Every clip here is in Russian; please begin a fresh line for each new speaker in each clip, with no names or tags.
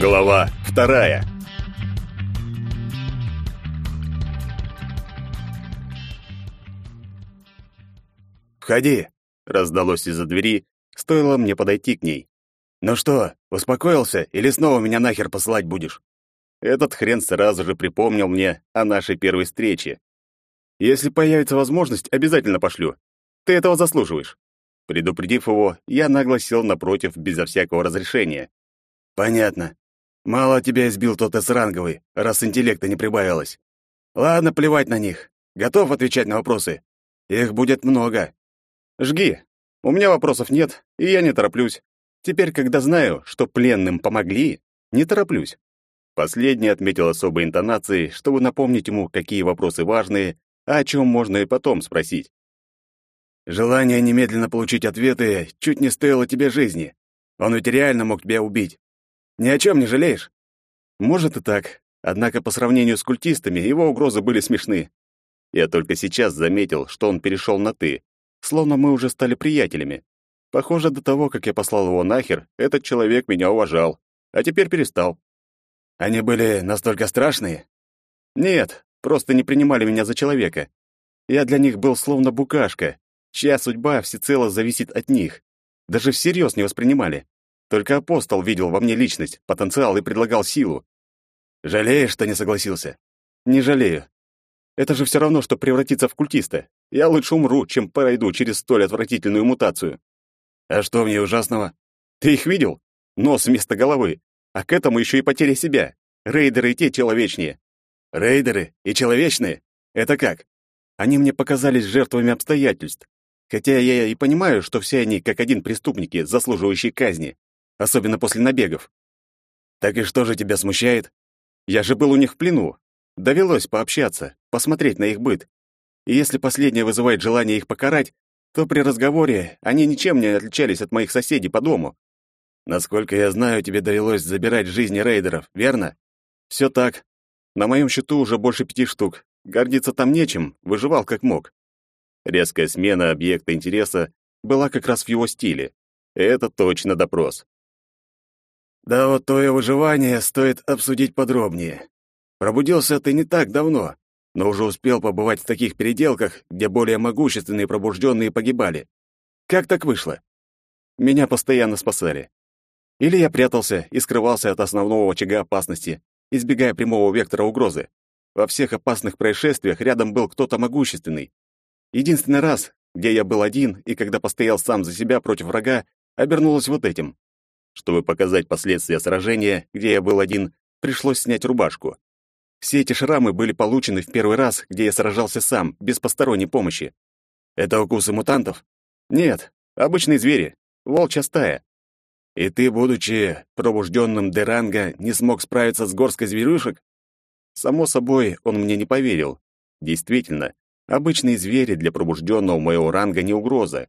Глава вторая. «Входи!» — раздалось из-за двери, стоило мне подойти к ней. «Ну что, успокоился или снова меня нахер посылать будешь?» Этот хрен сразу же припомнил мне о нашей первой встрече. «Если появится возможность, обязательно пошлю. Ты этого заслуживаешь». Предупредив его, я нагло сел напротив безо всякого разрешения. «Понятно. Мало тебя избил тот эсранговый, раз интеллекта не прибавилось. Ладно, плевать на них. Готов отвечать на вопросы? Их будет много. Жги. У меня вопросов нет, и я не тороплюсь. Теперь, когда знаю, что пленным помогли, не тороплюсь. Последний отметил особой интонацией, чтобы напомнить ему, какие вопросы важные, а о чем можно и потом спросить. Желание немедленно получить ответы чуть не стоило тебе жизни. Он ведь реально мог тебя убить. Ни о чем не жалеешь? Может и так. Однако по сравнению с культистами его угрозы были смешны. Я только сейчас заметил, что он перешел на «ты», словно мы уже стали приятелями. Похоже, до того, как я послал его нахер, этот человек меня уважал, а теперь перестал. Они были настолько страшные? Нет, просто не принимали меня за человека. Я для них был словно букашка, чья судьба всецело зависит от них. Даже всерьез не воспринимали. Только апостол видел во мне личность, потенциал и предлагал силу. Жалеешь, что не согласился? Не жалею. Это же все равно, что превратиться в культиста. Я лучше умру, чем пройду через столь отвратительную мутацию. А что в ней ужасного? Ты их видел? Нос вместо головы. А к этому еще и потеря себя. Рейдеры и те человечнее. Рейдеры и человечные? Это как? Они мне показались жертвами обстоятельств. Хотя я и понимаю, что все они как один преступники, заслуживающие казни особенно после набегов. Так и что же тебя смущает? Я же был у них в плену. Довелось пообщаться, посмотреть на их быт. И если последнее вызывает желание их покарать, то при разговоре они ничем не отличались от моих соседей по дому. Насколько я знаю, тебе довелось забирать жизни рейдеров, верно? Все так. На моем счету уже больше пяти штук. Гордиться там нечем, выживал как мог. Резкая смена объекта интереса была как раз в его стиле. Это точно допрос. Да вот твое выживание стоит обсудить подробнее. Пробудился ты не так давно, но уже успел побывать в таких переделках, где более могущественные пробужденные погибали. Как так вышло? Меня постоянно спасали. Или я прятался и скрывался от основного очага опасности, избегая прямого вектора угрозы. Во всех опасных происшествиях рядом был кто-то могущественный. Единственный раз, где я был один и когда постоял сам за себя против врага, обернулось вот этим. Чтобы показать последствия сражения, где я был один, пришлось снять рубашку. Все эти шрамы были получены в первый раз, где я сражался сам, без посторонней помощи. Это укусы мутантов? Нет, обычные звери, волчья стая. И ты, будучи пробужденным Деранга, не смог справиться с горской зверюшек? Само собой, он мне не поверил. Действительно, обычные звери для пробужденного моего ранга не угроза.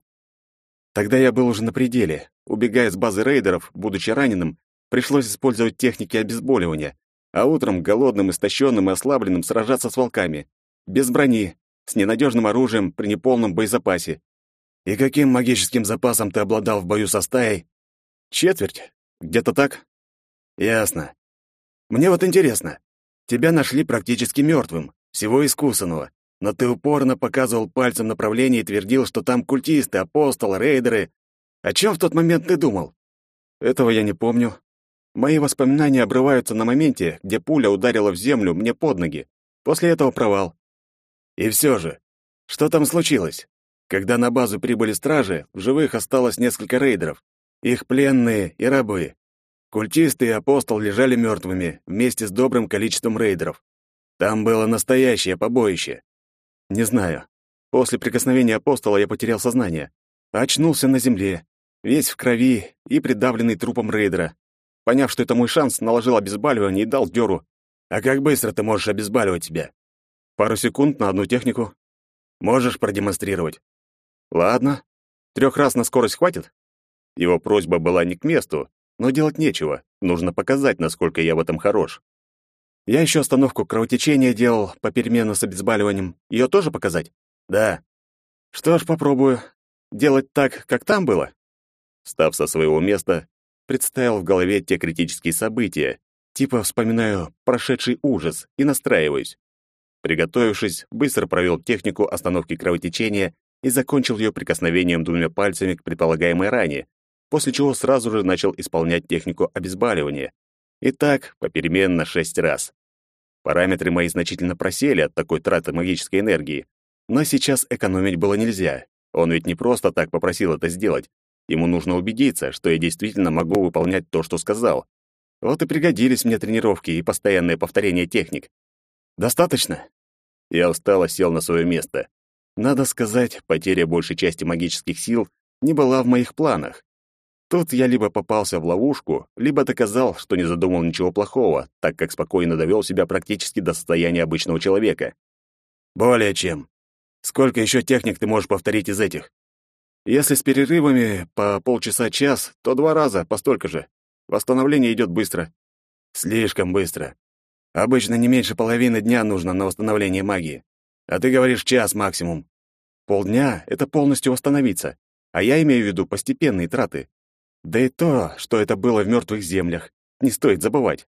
Тогда я был уже на пределе. Убегая с базы рейдеров, будучи раненым, пришлось использовать техники обезболивания, а утром голодным, истощенным и ослабленным сражаться с волками. Без брони, с ненадежным оружием при неполном боезапасе. И каким магическим запасом ты обладал в бою со стаей? Четверть. Где-то так? Ясно. Мне вот интересно. Тебя нашли практически мертвым, всего искусанного но ты упорно показывал пальцем направление и твердил, что там культисты, апостолы, рейдеры. О чем в тот момент ты думал? Этого я не помню. Мои воспоминания обрываются на моменте, где пуля ударила в землю мне под ноги. После этого провал. И все же, что там случилось? Когда на базу прибыли стражи, в живых осталось несколько рейдеров. Их пленные и рабы. Культисты и апостол лежали мертвыми, вместе с добрым количеством рейдеров. Там было настоящее побоище. Не знаю. После прикосновения апостола я потерял сознание. Очнулся на земле, весь в крови и придавленный трупом рейдера. Поняв, что это мой шанс, наложил обезболивание и дал дёру. А как быстро ты можешь обезболивать себя? Пару секунд на одну технику. Можешь продемонстрировать? Ладно. Трех раз на скорость хватит? Его просьба была не к месту, но делать нечего. Нужно показать, насколько я в этом хорош. Я еще остановку кровотечения делал попеременно с обезболиванием. Ее тоже показать? Да. Что ж, попробую. Делать так, как там было? Став со своего места, представил в голове те критические события, типа вспоминаю прошедший ужас и настраиваюсь. Приготовившись, быстро провел технику остановки кровотечения и закончил ее прикосновением двумя пальцами к предполагаемой ране, после чего сразу же начал исполнять технику обезболивания. И так попеременно шесть раз. Параметры мои значительно просели от такой траты магической энергии, но сейчас экономить было нельзя. Он ведь не просто так попросил это сделать. Ему нужно убедиться, что я действительно могу выполнять то, что сказал. Вот и пригодились мне тренировки и постоянное повторение техник. Достаточно? Я устало сел на свое место. Надо сказать, потеря большей части магических сил не была в моих планах. Тут я либо попался в ловушку, либо доказал, что не задумал ничего плохого, так как спокойно довел себя практически до состояния обычного человека. Более чем. Сколько еще техник ты можешь повторить из этих? Если с перерывами по полчаса-час, то два раза, по столько же. Восстановление идет быстро. Слишком быстро. Обычно не меньше половины дня нужно на восстановление магии. А ты говоришь час максимум. Полдня — это полностью восстановиться. А я имею в виду постепенные траты. Да и то, что это было в мертвых землях, не стоит забывать.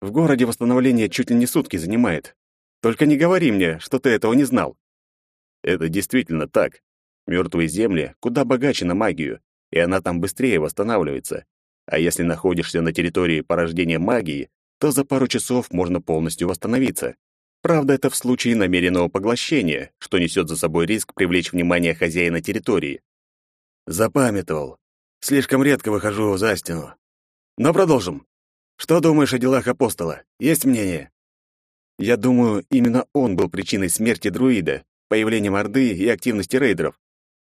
В городе восстановление чуть ли не сутки занимает. Только не говори мне, что ты этого не знал. Это действительно так. Мертвые земли куда богаче на магию, и она там быстрее восстанавливается. А если находишься на территории порождения магии, то за пару часов можно полностью восстановиться. Правда, это в случае намеренного поглощения, что несет за собой риск привлечь внимание хозяина территории. Запамятовал. Слишком редко выхожу за стену. Но продолжим. Что думаешь о делах апостола? Есть мнение? Я думаю, именно он был причиной смерти друида, появлением Орды и активности рейдеров.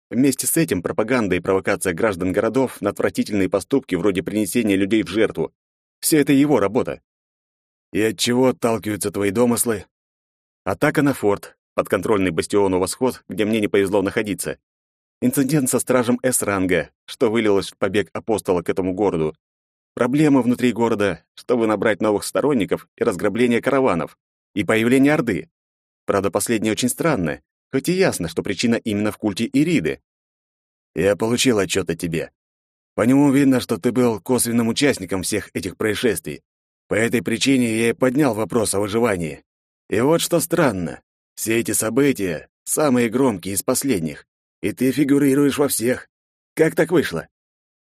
Вместе с этим пропаганда и провокация граждан городов на отвратительные поступки вроде принесения людей в жертву. Все это его работа. И от чего отталкиваются твои домыслы? Атака на форт, подконтрольный бастиону Восход, где мне не повезло находиться. Инцидент со стражем С-ранга, что вылилось в побег апостола к этому городу. Проблемы внутри города, чтобы набрать новых сторонников и разграбление караванов. И появление Орды. Правда, последнее очень странно, хоть и ясно, что причина именно в культе Ириды. Я получил отчет о тебе. По нему видно, что ты был косвенным участником всех этих происшествий. По этой причине я и поднял вопрос о выживании. И вот что странно. Все эти события — самые громкие из последних. И ты фигурируешь во всех. Как так вышло?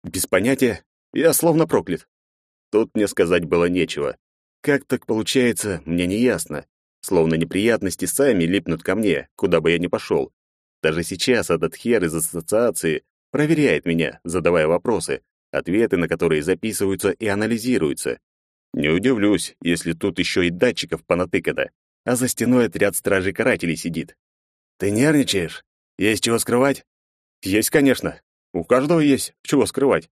Без понятия. Я словно проклят. Тут мне сказать было нечего. Как так получается, мне не ясно. Словно неприятности сами липнут ко мне, куда бы я ни пошел. Даже сейчас этот хер из ассоциации проверяет меня, задавая вопросы, ответы на которые записываются и анализируются. Не удивлюсь, если тут еще и датчиков понатыкано, а за стеной отряд стражей-карателей сидит. Ты нервничаешь? Есть чего скрывать? Есть, конечно. У каждого есть чего скрывать.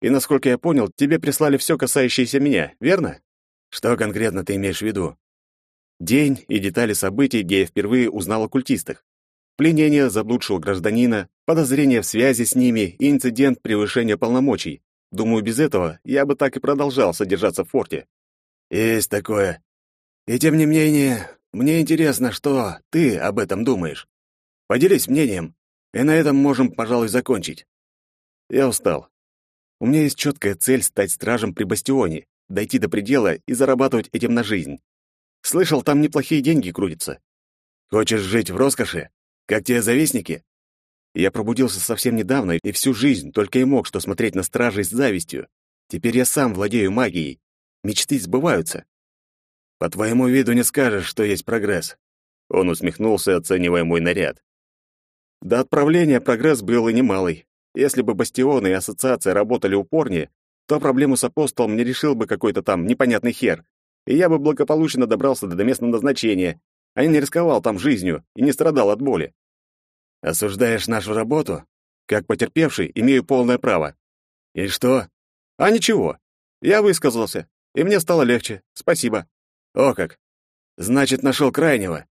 И насколько я понял, тебе прислали все, касающееся меня, верно? Что конкретно ты имеешь в виду? День и детали событий, где я впервые узнал о культистах. Пленение заблудшего гражданина, подозрение в связи с ними и инцидент превышения полномочий. Думаю, без этого я бы так и продолжал содержаться в форте. Есть такое. И тем не менее, мне интересно, что ты об этом думаешь. Поделись мнением, и на этом можем, пожалуй, закончить. Я устал. У меня есть четкая цель стать стражем при бастионе, дойти до предела и зарабатывать этим на жизнь. Слышал, там неплохие деньги крутятся. Хочешь жить в роскоши? Как те завистники? Я пробудился совсем недавно и всю жизнь только и мог что смотреть на стражей с завистью. Теперь я сам владею магией. Мечты сбываются. По твоему виду не скажешь, что есть прогресс. Он усмехнулся, оценивая мой наряд. До отправления прогресс был и немалый. Если бы бастионы и ассоциация работали упорнее, то проблему с апостолом не решил бы какой-то там непонятный хер, и я бы благополучно добрался до местного назначения, а не рисковал там жизнью и не страдал от боли. Осуждаешь нашу работу? Как потерпевший имею полное право. И что? А ничего. Я высказался, и мне стало легче. Спасибо. О как. Значит, нашел крайнего.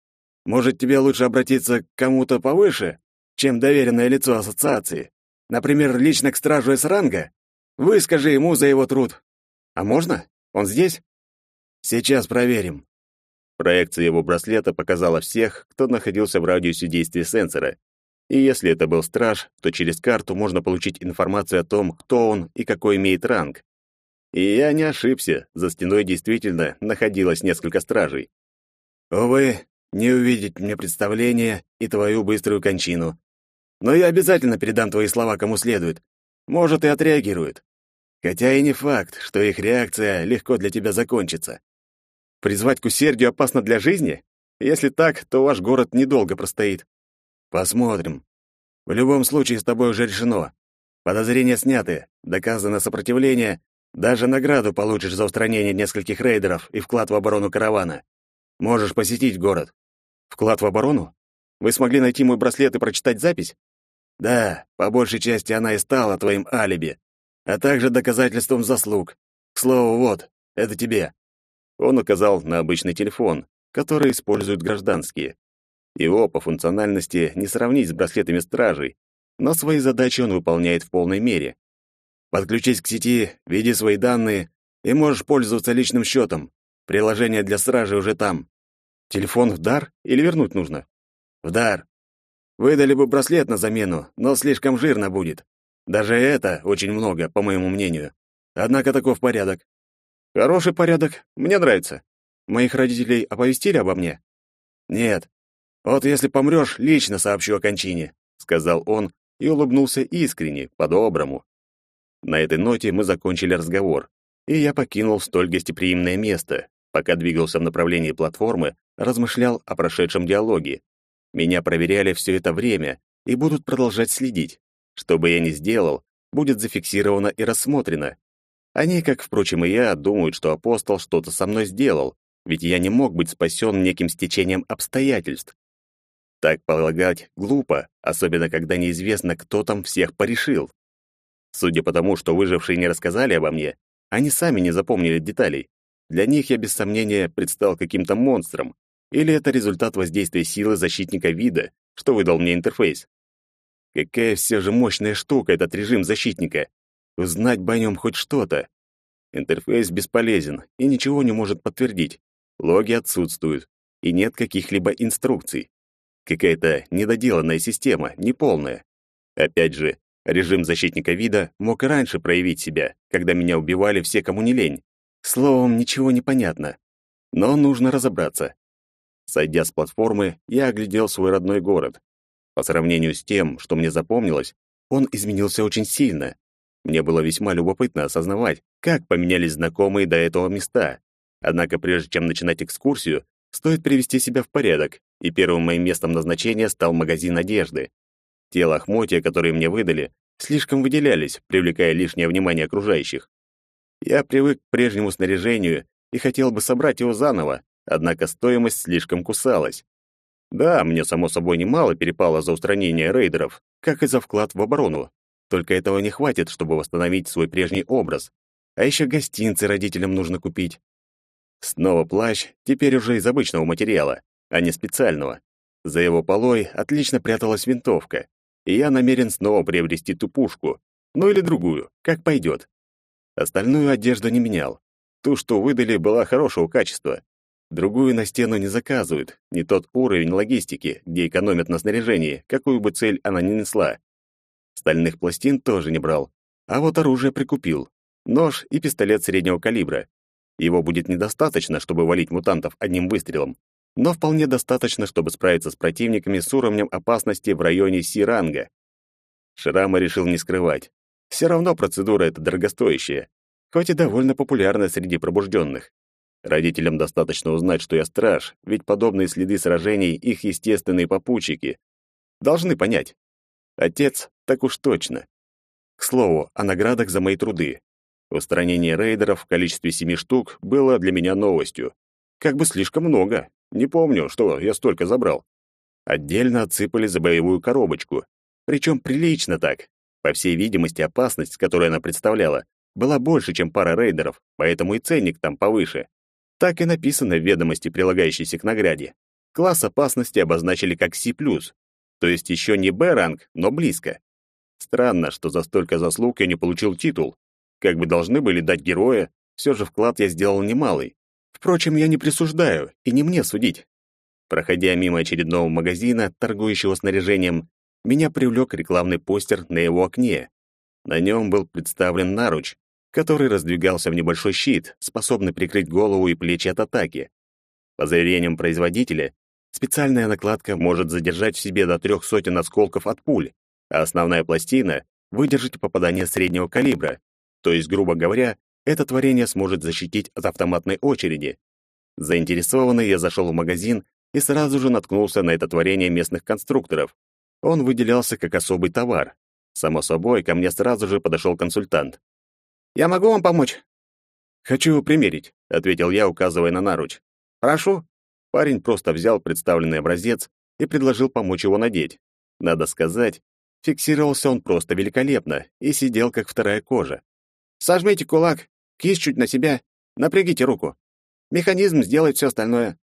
Может, тебе лучше обратиться к кому-то повыше, чем доверенное лицо ассоциации? Например, лично к стражу С-ранга? Выскажи ему за его труд. А можно? Он здесь? Сейчас проверим. Проекция его браслета показала всех, кто находился в радиусе действия сенсора. И если это был страж, то через карту можно получить информацию о том, кто он и какой имеет ранг. И я не ошибся, за стеной действительно находилось несколько стражей. Увы, не увидеть мне представление и твою быструю кончину. Но я обязательно передам твои слова кому следует. Может, и отреагируют. Хотя и не факт, что их реакция легко для тебя закончится. Призвать к усердию опасно для жизни? Если так, то ваш город недолго простоит. Посмотрим. В любом случае с тобой уже решено. Подозрения сняты, доказано сопротивление, даже награду получишь за устранение нескольких рейдеров и вклад в оборону каравана. Можешь посетить город. Вклад в оборону? Вы смогли найти мой браслет и прочитать запись? Да, по большей части она и стала твоим алиби, а также доказательством заслуг. К слову, вот, это тебе. Он указал на обычный телефон, который используют гражданские. Его по функциональности не сравнить с браслетами стражей, но свои задачи он выполняет в полной мере. Подключись к сети, введи свои данные и можешь пользоваться личным счетом. Приложение для стражи уже там. Телефон в дар или вернуть нужно? В дар. Выдали бы браслет на замену, но слишком жирно будет. Даже это очень много, по моему мнению. Однако таков порядок. Хороший порядок, мне нравится. Моих родителей оповестили обо мне? Нет, вот если помрёшь, лично сообщу о кончине, сказал он и улыбнулся искренне, по-доброму. На этой ноте мы закончили разговор, и я покинул столь гостеприимное место. Пока двигался в направлении платформы, размышлял о прошедшем диалоге. Меня проверяли все это время и будут продолжать следить. Что бы я ни сделал, будет зафиксировано и рассмотрено. Они, как, впрочем, и я, думают, что апостол что-то со мной сделал, ведь я не мог быть спасен неким стечением обстоятельств. Так полагать глупо, особенно когда неизвестно, кто там всех порешил. Судя по тому, что выжившие не рассказали обо мне, они сами не запомнили деталей. Для них я без сомнения предстал каким-то монстром, или это результат воздействия силы защитника вида, что выдал мне интерфейс. Какая все же мощная штука этот режим защитника. Узнать бы о нем хоть что-то. Интерфейс бесполезен и ничего не может подтвердить. Логи отсутствуют, и нет каких-либо инструкций. Какая-то недоделанная система, неполная. Опять же, режим защитника вида мог и раньше проявить себя, когда меня убивали все, кому не лень. Словом, ничего не понятно. Но нужно разобраться. Сойдя с платформы, я оглядел свой родной город. По сравнению с тем, что мне запомнилось, он изменился очень сильно. Мне было весьма любопытно осознавать, как поменялись знакомые до этого места. Однако прежде чем начинать экскурсию, стоит привести себя в порядок и первым моим местом назначения стал магазин одежды. Те лохмотья, которые мне выдали, слишком выделялись, привлекая лишнее внимание окружающих. Я привык к прежнему снаряжению и хотел бы собрать его заново, однако стоимость слишком кусалась. Да, мне, само собой, немало перепало за устранение рейдеров, как и за вклад в оборону. Только этого не хватит, чтобы восстановить свой прежний образ. А еще гостинцы родителям нужно купить. Снова плащ, теперь уже из обычного материала а не специального. За его полой отлично пряталась винтовка, и я намерен снова приобрести ту пушку, ну или другую, как пойдет. Остальную одежду не менял. Ту, что выдали, была хорошего качества. Другую на стену не заказывают, не тот уровень логистики, где экономят на снаряжении, какую бы цель она ни несла. Стальных пластин тоже не брал, а вот оружие прикупил. Нож и пистолет среднего калибра. Его будет недостаточно, чтобы валить мутантов одним выстрелом, но вполне достаточно, чтобы справиться с противниками с уровнем опасности в районе Си-ранга. Шрама решил не скрывать. Все равно процедура эта дорогостоящая, хоть и довольно популярная среди пробужденных. Родителям достаточно узнать, что я страж, ведь подобные следы сражений — их естественные попутчики. Должны понять. Отец так уж точно. К слову, о наградах за мои труды. Устранение рейдеров в количестве семи штук было для меня новостью. Как бы слишком много. Не помню, что я столько забрал. Отдельно отсыпали за боевую коробочку. Причем прилично так. По всей видимости, опасность, которую она представляла, была больше, чем пара рейдеров, поэтому и ценник там повыше. Так и написано в ведомости, прилагающейся к награде. Класс опасности обозначили как C+, то есть еще не Б-ранг, но близко. Странно, что за столько заслуг я не получил титул. Как бы должны были дать героя, все же вклад я сделал немалый. Впрочем, я не присуждаю, и не мне судить. Проходя мимо очередного магазина, торгующего снаряжением, меня привлек рекламный постер на его окне. На нем был представлен наруч, который раздвигался в небольшой щит, способный прикрыть голову и плечи от атаки. По заверениям производителя, специальная накладка может задержать в себе до трех сотен осколков от пуль, а основная пластина выдержит попадание среднего калибра. То есть, грубо говоря, это творение сможет защитить от автоматной очереди. Заинтересованный я зашел в магазин и сразу же наткнулся на это творение местных конструкторов. Он выделялся как особый товар. Само собой, ко мне сразу же подошел консультант. «Я могу вам помочь?» «Хочу примерить», — ответил я, указывая на наруч. «Прошу». Парень просто взял представленный образец и предложил помочь его надеть. Надо сказать, фиксировался он просто великолепно и сидел как вторая кожа. «Сожмите кулак, кисть чуть на себя, напрягите руку. Механизм сделает все остальное».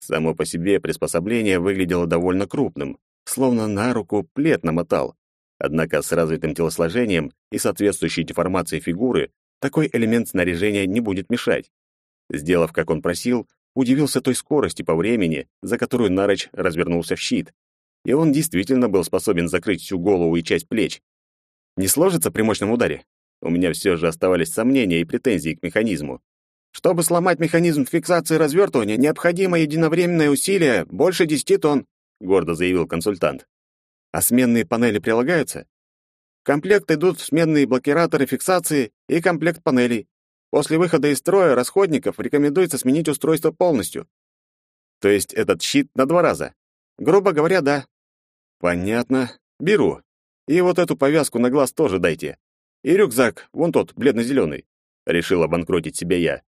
Само по себе приспособление выглядело довольно крупным, словно на руку плед намотал. Однако с развитым телосложением и соответствующей деформацией фигуры такой элемент снаряжения не будет мешать. Сделав, как он просил, удивился той скорости по времени, за которую Нарыч развернулся в щит. И он действительно был способен закрыть всю голову и часть плеч. Не сложится при мощном ударе? У меня все же оставались сомнения и претензии к механизму. Чтобы сломать механизм фиксации развертывания, необходимо единовременное усилие больше 10 тонн, гордо заявил консультант. А сменные панели прилагаются? В комплект идут сменные блокираторы фиксации и комплект панелей. После выхода из строя расходников рекомендуется сменить устройство полностью. То есть этот щит на два раза? Грубо говоря, да. Понятно. Беру. И вот эту повязку на глаз тоже дайте. И рюкзак, вон тот, бледно-зеленый. Решил обанкротить себя я.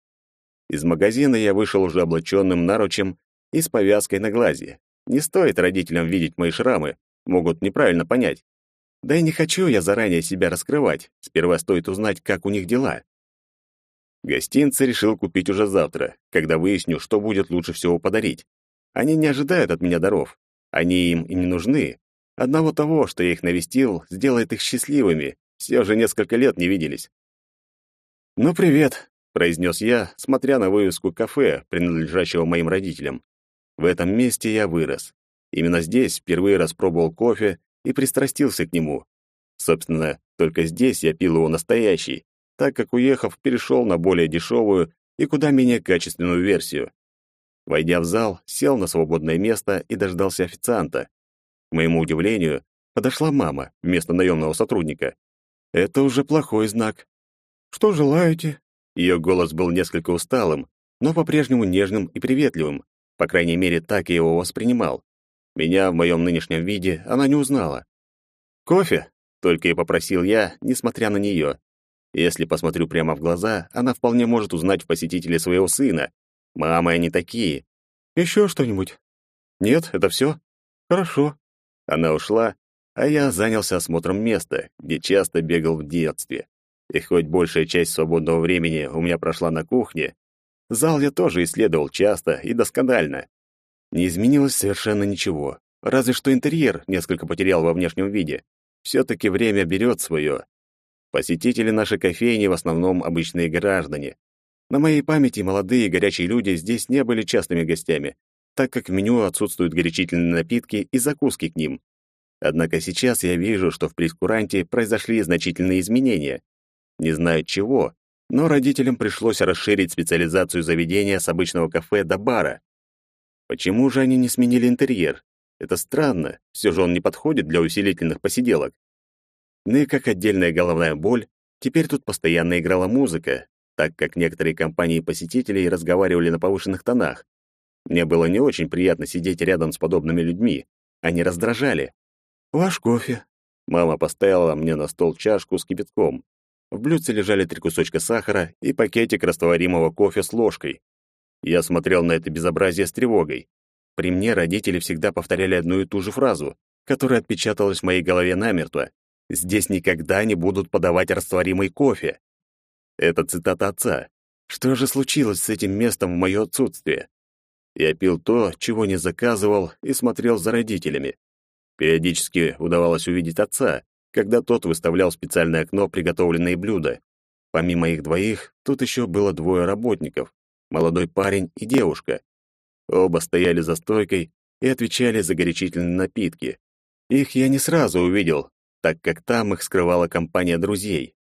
Из магазина я вышел уже облаченным наручем и с повязкой на глазе. Не стоит родителям видеть мои шрамы, могут неправильно понять. Да и не хочу я заранее себя раскрывать. Сперва стоит узнать, как у них дела. Гостинцы решил купить уже завтра, когда выясню, что будет лучше всего подарить. Они не ожидают от меня даров. Они им и не нужны. Одного того, что я их навестил, сделает их счастливыми. Все же несколько лет не виделись. «Ну, привет», — произнес я, смотря на вывеску кафе, принадлежащего моим родителям. В этом месте я вырос. Именно здесь впервые распробовал кофе и пристрастился к нему. Собственно, только здесь я пил его настоящий, так как, уехав, перешел на более дешевую и куда менее качественную версию. Войдя в зал, сел на свободное место и дождался официанта. К моему удивлению, подошла мама вместо наемного сотрудника. Это уже плохой знак. «Что желаете?» Ее голос был несколько усталым, но по-прежнему нежным и приветливым. По крайней мере, так я его воспринимал. Меня в моем нынешнем виде она не узнала. «Кофе?» — только и попросил я, несмотря на нее. Если посмотрю прямо в глаза, она вполне может узнать в посетителе своего сына. Мамы они такие. Еще что-нибудь? Нет, это все? Хорошо. Она ушла, а я занялся осмотром места, где часто бегал в детстве. И хоть большая часть свободного времени у меня прошла на кухне, зал я тоже исследовал часто и досконально. Не изменилось совершенно ничего, разве что интерьер несколько потерял во внешнем виде. Все-таки время берет свое. Посетители нашей кофейни в основном обычные граждане. На моей памяти молодые горячие люди здесь не были частыми гостями, так как в меню отсутствуют горячительные напитки и закуски к ним. Однако сейчас я вижу, что в прескуранте произошли значительные изменения. Не знаю чего, но родителям пришлось расширить специализацию заведения с обычного кафе до бара. Почему же они не сменили интерьер? Это странно, все же он не подходит для усилительных посиделок. Ну и как отдельная головная боль, теперь тут постоянно играла музыка, так как некоторые компании посетителей разговаривали на повышенных тонах. Мне было не очень приятно сидеть рядом с подобными людьми. Они раздражали. «Ваш кофе». Мама поставила мне на стол чашку с кипятком. В блюдце лежали три кусочка сахара и пакетик растворимого кофе с ложкой. Я смотрел на это безобразие с тревогой. При мне родители всегда повторяли одну и ту же фразу, которая отпечаталась в моей голове намертво. «Здесь никогда не будут подавать растворимый кофе». Это цитата отца. Что же случилось с этим местом в мое отсутствие? Я пил то, чего не заказывал, и смотрел за родителями. Периодически удавалось увидеть отца, когда тот выставлял специальное окно приготовленные блюда. Помимо их двоих, тут еще было двое работников, молодой парень и девушка. Оба стояли за стойкой и отвечали за горячительные напитки. Их я не сразу увидел, так как там их скрывала компания друзей.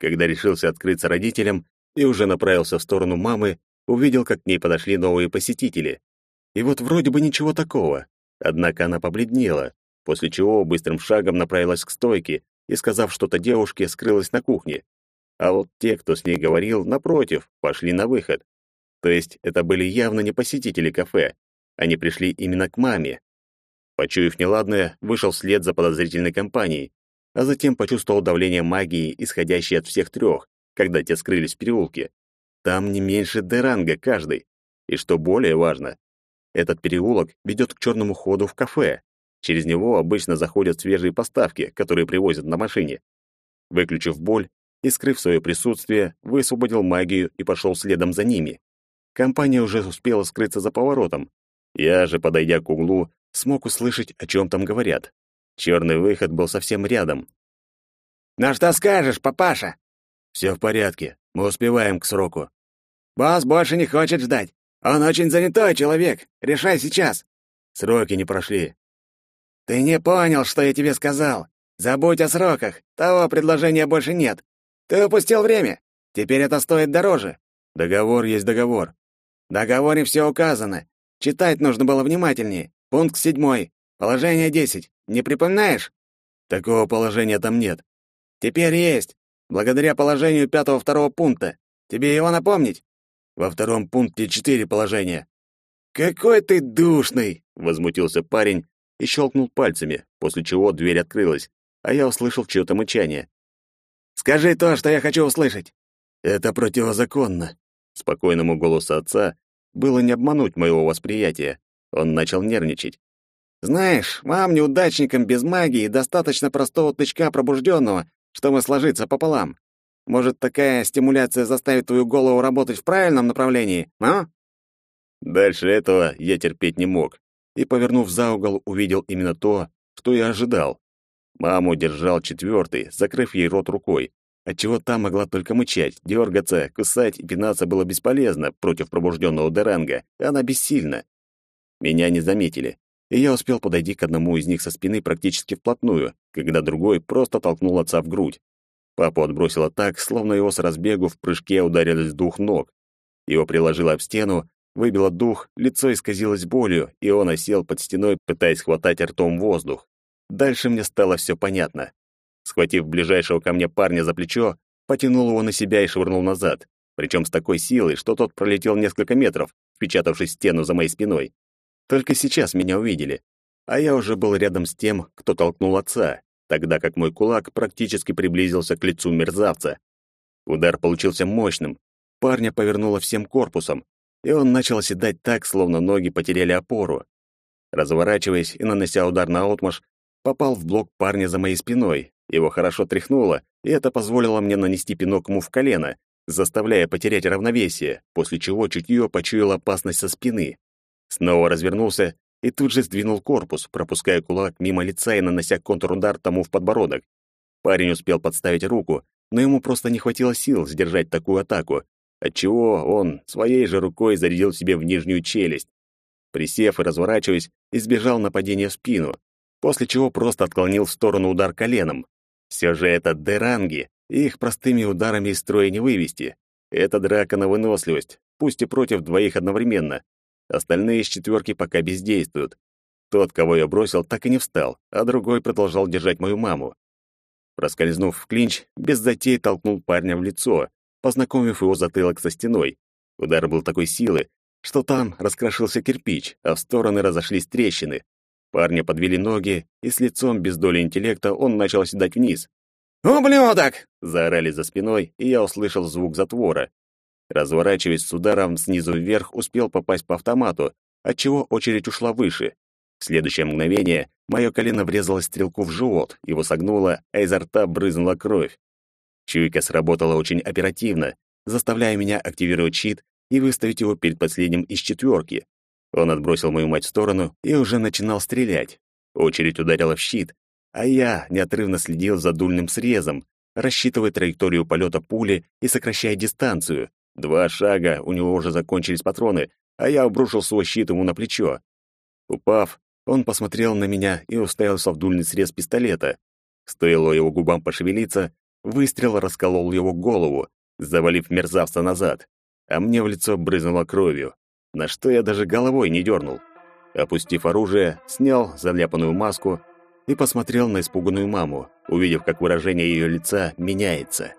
Когда решился открыться родителям и уже направился в сторону мамы, увидел, как к ней подошли новые посетители. И вот вроде бы ничего такого, однако она побледнела, после чего быстрым шагом направилась к стойке и, сказав что-то девушке, скрылась на кухне. А вот те, кто с ней говорил, напротив, пошли на выход. То есть это были явно не посетители кафе. Они пришли именно к маме. Почуяв неладное, вышел вслед за подозрительной компанией, а затем почувствовал давление магии, исходящее от всех трех, когда те скрылись в переулке. Там не меньше деранга каждый. И что более важно, этот переулок ведет к черному ходу в кафе. Через него обычно заходят свежие поставки, которые привозят на машине. Выключив боль и скрыв свое присутствие, высвободил магию и пошел следом за ними. Компания уже успела скрыться за поворотом. Я же, подойдя к углу, смог услышать, о чем там говорят. Черный выход был совсем рядом.
«Ну что скажешь, папаша?»
«Все в порядке. Мы успеваем к сроку».
«Босс больше не хочет ждать. Он очень занятой человек. Решай сейчас».
«Сроки не прошли».
«Ты не понял, что я тебе сказал. Забудь о сроках. Того предложения больше нет. Ты упустил время. Теперь это стоит дороже».
«Договор есть договор».
В договоре все указано. Читать нужно было внимательнее. Пункт седьмой. Положение десять. Не припоминаешь?
Такого положения там нет.
Теперь есть. Благодаря положению пятого второго пункта. Тебе его напомнить?
Во втором пункте четыре положения.
Какой ты душный,
возмутился парень и щелкнул пальцами, после чего дверь открылась, а я услышал чьё-то мычание.
Скажи то, что я хочу услышать.
Это противозаконно. Спокойному голосу отца было не обмануть моего восприятия. Он начал нервничать.
Знаешь, вам, неудачникам без магии, достаточно простого тычка пробужденного, чтобы сложиться пополам. Может, такая стимуляция заставит твою голову работать в правильном направлении, а?
Дальше этого я терпеть не мог, и, повернув за угол, увидел именно то, что я ожидал. Маму держал четвертый, закрыв ей рот рукой, отчего та могла только мычать, дергаться, кусать и пинаться было бесполезно против пробужденного Деранга, она бессильна. Меня не заметили и я успел подойти к одному из них со спины практически вплотную, когда другой просто толкнул отца в грудь. Папу отбросило так, словно его с разбегу в прыжке ударили с двух ног. Его приложило об стену, выбило дух, лицо исказилось болью, и он осел под стеной, пытаясь хватать ртом воздух. Дальше мне стало все понятно. Схватив ближайшего ко мне парня за плечо, потянул его на себя и швырнул назад, причем с такой силой, что тот пролетел несколько метров, впечатавшись в стену за моей спиной. Только сейчас меня увидели, а я уже был рядом с тем, кто толкнул отца, тогда как мой кулак практически приблизился к лицу мерзавца. Удар получился мощным, парня повернуло всем корпусом, и он начал оседать так, словно ноги потеряли опору. Разворачиваясь и нанося удар на отмаш, попал в блок парня за моей спиной. Его хорошо тряхнуло, и это позволило мне нанести пинок ему в колено, заставляя потерять равновесие, после чего чутье почуяло опасность со спины. Снова развернулся и тут же сдвинул корпус, пропуская кулак мимо лица и нанося контрудар тому в подбородок. Парень успел подставить руку, но ему просто не хватило сил сдержать такую атаку, отчего он своей же рукой зарядил себе в нижнюю челюсть. Присев и разворачиваясь, избежал нападения в спину, после чего просто отклонил в сторону удар коленом. Все же это деранги, их простыми ударами из строя не вывести. Это драка на выносливость, пусть и против двоих одновременно. Остальные из четверки пока бездействуют. Тот, кого я бросил, так и не встал, а другой продолжал держать мою маму. Проскользнув в клинч, без затей толкнул парня в лицо, познакомив его затылок со стеной. Удар был такой силы, что там раскрошился кирпич, а в стороны разошлись трещины. Парня подвели ноги, и с лицом без доли интеллекта он начал оседать вниз.
«Ублюдок!»
— заорали за спиной, и я услышал звук затвора. Разворачиваясь с ударом снизу вверх, успел попасть по автомату, отчего очередь ушла выше. В следующее мгновение мое колено врезалось стрелку в живот, его согнуло, а изо рта брызнула кровь. Чуйка сработала очень оперативно, заставляя меня активировать щит и выставить его перед последним из четверки. Он отбросил мою мать в сторону и уже начинал стрелять. Очередь ударила в щит, а я неотрывно следил за дульным срезом, рассчитывая траекторию полета пули и сокращая дистанцию. Два шага, у него уже закончились патроны, а я обрушил свой щит ему на плечо. Упав, Он посмотрел на меня и уставился в дульный срез пистолета. Стоило его губам пошевелиться, выстрел расколол его голову, завалив мерзавца назад, а мне в лицо брызнуло кровью, на что я даже головой не дернул. Опустив оружие, снял заляпанную маску и посмотрел на испуганную маму, увидев, как выражение ее лица меняется.